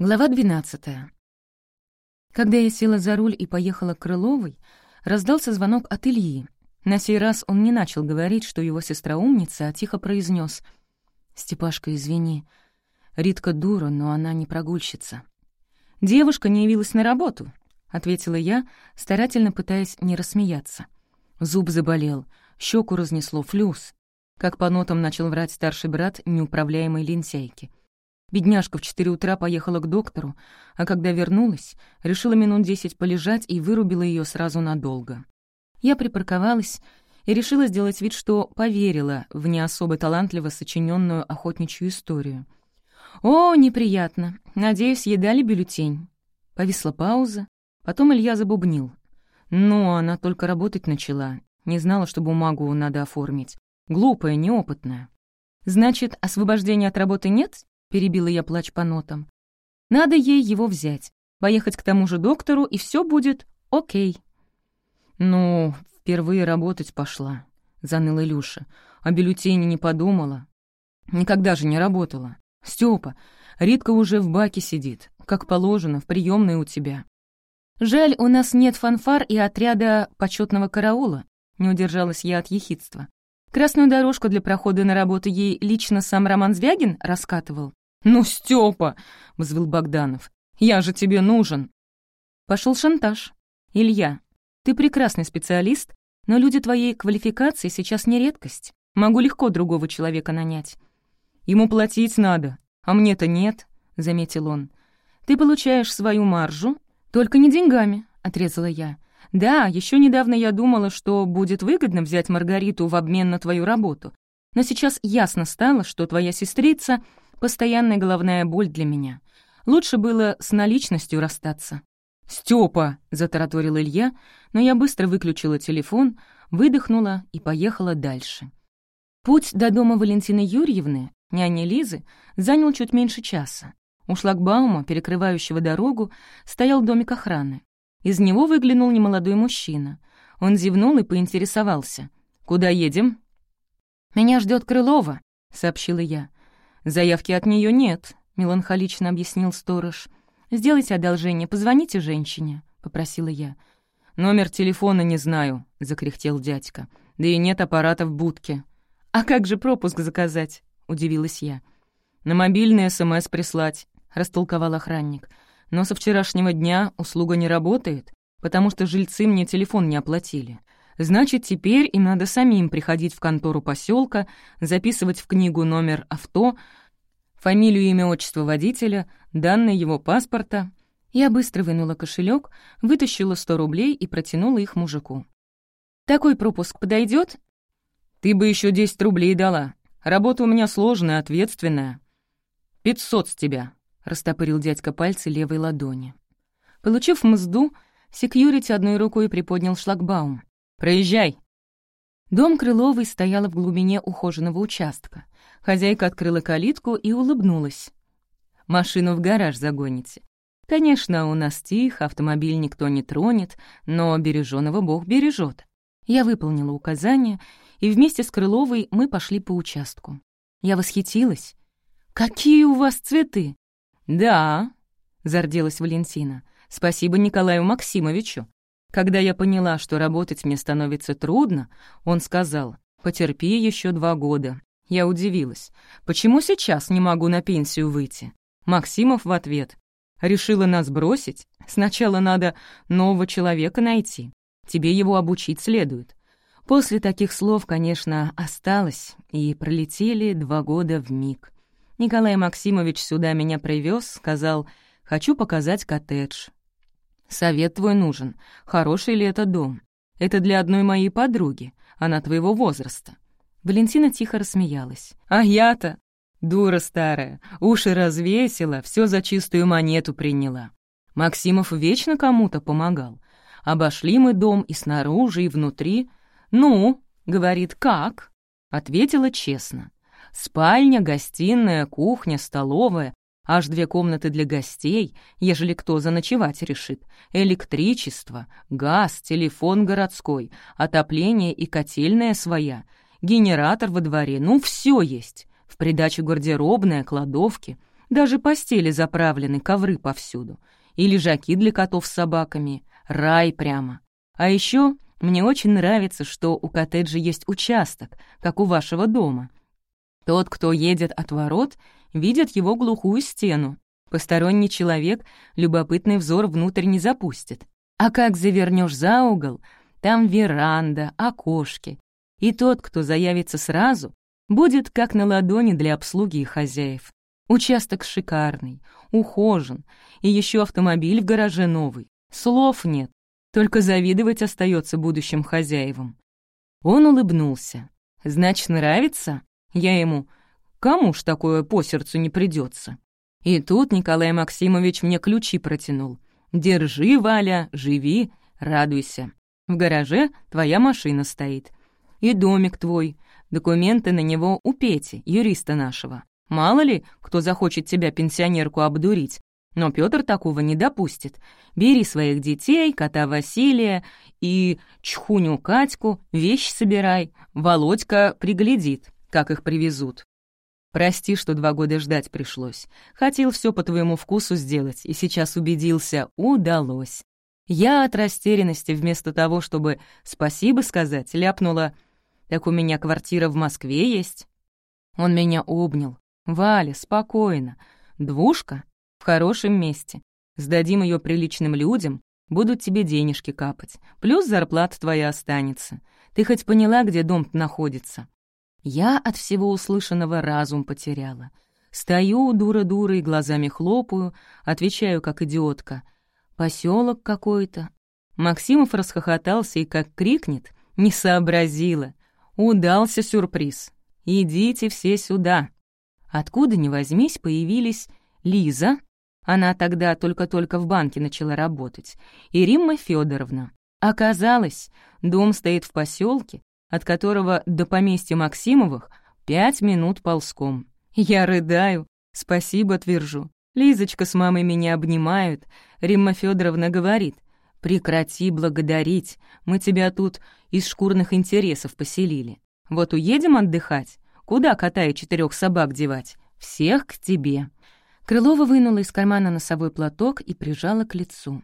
Глава 12. Когда я села за руль и поехала к Крыловой, раздался звонок от Ильи. На сей раз он не начал говорить, что его сестра умница, а тихо произнес: «Степашка, извини. Ритка дура, но она не прогульщица». «Девушка не явилась на работу», — ответила я, старательно пытаясь не рассмеяться. Зуб заболел, щеку разнесло, флюс. Как по нотам начал врать старший брат неуправляемой лентяйки — Бедняжка в четыре утра поехала к доктору, а когда вернулась, решила минут десять полежать и вырубила ее сразу надолго. Я припарковалась и решила сделать вид, что поверила в не особо талантливо сочиненную охотничью историю. «О, неприятно. Надеюсь, едали бюллетень». Повисла пауза. Потом Илья забубнил. «Ну, она только работать начала. Не знала, что бумагу надо оформить. Глупая, неопытная». «Значит, освобождения от работы нет?» — перебила я плач по нотам. «Надо ей его взять, поехать к тому же доктору, и все будет окей». «Ну, впервые работать пошла», — заныла Илюша. «О бюллетене не подумала. Никогда же не работала. Степа, Ритка уже в баке сидит, как положено, в приемной у тебя». «Жаль, у нас нет фанфар и отряда почетного караула», — не удержалась я от ехидства. «Красную дорожку для прохода на работу ей лично сам Роман Звягин раскатывал?» «Ну, Степа!» — взвыл Богданов. «Я же тебе нужен!» Пошел шантаж. «Илья, ты прекрасный специалист, но люди твоей квалификации сейчас не редкость. Могу легко другого человека нанять». «Ему платить надо, а мне-то нет», — заметил он. «Ты получаешь свою маржу, только не деньгами», — отрезала я. «Да, еще недавно я думала, что будет выгодно взять Маргариту в обмен на твою работу, но сейчас ясно стало, что твоя сестрица Постоянная головная боль для меня. Лучше было с наличностью расстаться. «Стёпа!» — затараторил Илья, но я быстро выключила телефон, выдохнула и поехала дальше. Путь до дома Валентины Юрьевны, няни Лизы, занял чуть меньше часа. У шлагбаума, перекрывающего дорогу, стоял домик охраны. Из него выглянул немолодой мужчина. Он зевнул и поинтересовался. «Куда едем?» «Меня ждет Крылова», — сообщила я. «Заявки от нее нет», — меланхолично объяснил сторож. «Сделайте одолжение, позвоните женщине», — попросила я. «Номер телефона не знаю», — закряхтел дядька. «Да и нет аппарата в будке». «А как же пропуск заказать?» — удивилась я. «На мобильный СМС прислать», — растолковал охранник. «Но со вчерашнего дня услуга не работает, потому что жильцы мне телефон не оплатили. Значит, теперь им надо самим приходить в контору поселка, записывать в книгу номер авто, фамилию, имя, отчество водителя, данные его паспорта. Я быстро вынула кошелек, вытащила 100 рублей и протянула их мужику. «Такой пропуск подойдет? «Ты бы еще 10 рублей дала. Работа у меня сложная, ответственная». «Пятьсот с тебя», — растопырил дядька пальцы левой ладони. Получив мзду, секьюрити одной рукой приподнял шлагбаум. «Проезжай!» Дом Крыловой стоял в глубине ухоженного участка. Хозяйка открыла калитку и улыбнулась. «Машину в гараж загоните. Конечно, у нас тихо, автомобиль никто не тронет, но береженого Бог бережет. Я выполнила указание, и вместе с Крыловой мы пошли по участку. Я восхитилась. «Какие у вас цветы!» «Да», — зарделась Валентина. «Спасибо Николаю Максимовичу. Когда я поняла, что работать мне становится трудно, он сказал, «Потерпи еще два года». Я удивилась. «Почему сейчас не могу на пенсию выйти?» Максимов в ответ. «Решила нас бросить? Сначала надо нового человека найти. Тебе его обучить следует». После таких слов, конечно, осталось, и пролетели два года в миг. Николай Максимович сюда меня привез, сказал, «Хочу показать коттедж. Совет твой нужен. Хороший ли это дом? Это для одной моей подруги. Она твоего возраста». Валентина тихо рассмеялась. «А я-то, дура старая, уши развесила, все за чистую монету приняла. Максимов вечно кому-то помогал. Обошли мы дом и снаружи, и внутри. «Ну», — говорит, — «как?» Ответила честно. Спальня, гостиная, кухня, столовая, аж две комнаты для гостей, ежели кто заночевать решит, электричество, газ, телефон городской, отопление и котельная своя, генератор во дворе, ну все есть. В придачу гардеробная, кладовки. Даже постели заправлены, ковры повсюду. И лежаки для котов с собаками. Рай прямо. А еще мне очень нравится, что у коттеджа есть участок, как у вашего дома. Тот, кто едет от ворот, видит его глухую стену. Посторонний человек любопытный взор внутрь не запустит. А как завернешь за угол, там веранда, окошки. И тот, кто заявится сразу, будет как на ладони для обслуги и хозяев. Участок шикарный, ухожен, и еще автомобиль в гараже новый. Слов нет, только завидовать остается будущим хозяевам. Он улыбнулся. «Значит, нравится?» Я ему «Кому ж такое по сердцу не придется? И тут Николай Максимович мне ключи протянул. «Держи, Валя, живи, радуйся. В гараже твоя машина стоит. И домик твой, документы на него у Пети, юриста нашего. Мало ли, кто захочет тебя, пенсионерку, обдурить. Но Пётр такого не допустит. Бери своих детей, кота Василия и чхуню Катьку, вещь собирай. Володька приглядит, как их привезут. Прости, что два года ждать пришлось. Хотел все по твоему вкусу сделать, и сейчас убедился — удалось. Я от растерянности вместо того, чтобы «спасибо» сказать, ляпнула «Так у меня квартира в Москве есть». Он меня обнял, «Валя, спокойно. Двушка в хорошем месте. Сдадим ее приличным людям, будут тебе денежки капать. Плюс зарплата твоя останется. Ты хоть поняла, где дом находится?» Я от всего услышанного разум потеряла. Стою дура-дурой, глазами хлопаю, отвечаю как идиотка. Поселок какой-то. Максимов расхохотался и как крикнет, не сообразила. Удался сюрприз. «Идите все сюда!» Откуда ни возьмись, появились Лиза, она тогда только-только в банке начала работать, и Римма Федоровна. Оказалось, дом стоит в поселке, от которого до поместья Максимовых пять минут ползком. Я рыдаю, спасибо твержу. Лизочка с мамой меня обнимают. Римма Федоровна говорит, «Прекрати благодарить, мы тебя тут из шкурных интересов поселили. Вот уедем отдыхать, Куда кота и четырех собак девать? Всех к тебе». Крылова вынула из кармана носовой платок и прижала к лицу.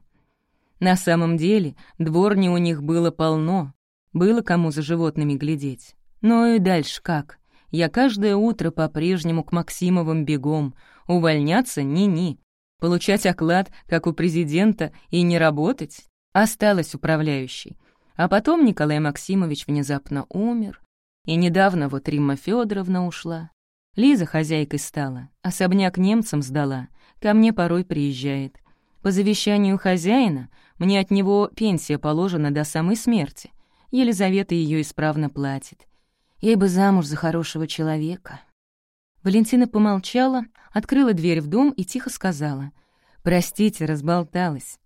На самом деле, дворни у них было полно. Было кому за животными глядеть. Но и дальше как? Я каждое утро по-прежнему к Максимовым бегом. Увольняться — ни-ни. Получать оклад, как у президента, и не работать? Осталась управляющей. А потом Николай Максимович внезапно умер, и недавно вот Римма Федоровна ушла. Лиза хозяйкой стала, особняк немцам сдала, ко мне порой приезжает. По завещанию хозяина мне от него пенсия положена до самой смерти. Елизавета ее исправно платит. Ей бы замуж за хорошего человека. Валентина помолчала, открыла дверь в дом и тихо сказала. «Простите, разболталась.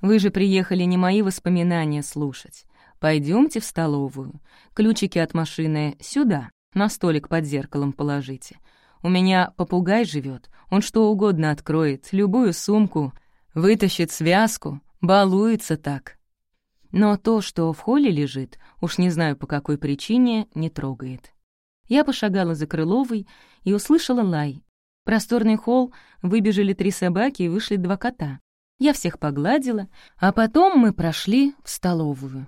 Вы же приехали не мои воспоминания слушать. Пойдемте в столовую. Ключики от машины сюда, на столик под зеркалом положите. У меня попугай живет, он что угодно откроет, любую сумку, вытащит связку, балуется так. Но то, что в холле лежит, уж не знаю по какой причине, не трогает. Я пошагала за Крыловой и услышала лай. просторный холл выбежали три собаки и вышли два кота. Я всех погладила, а потом мы прошли в столовую.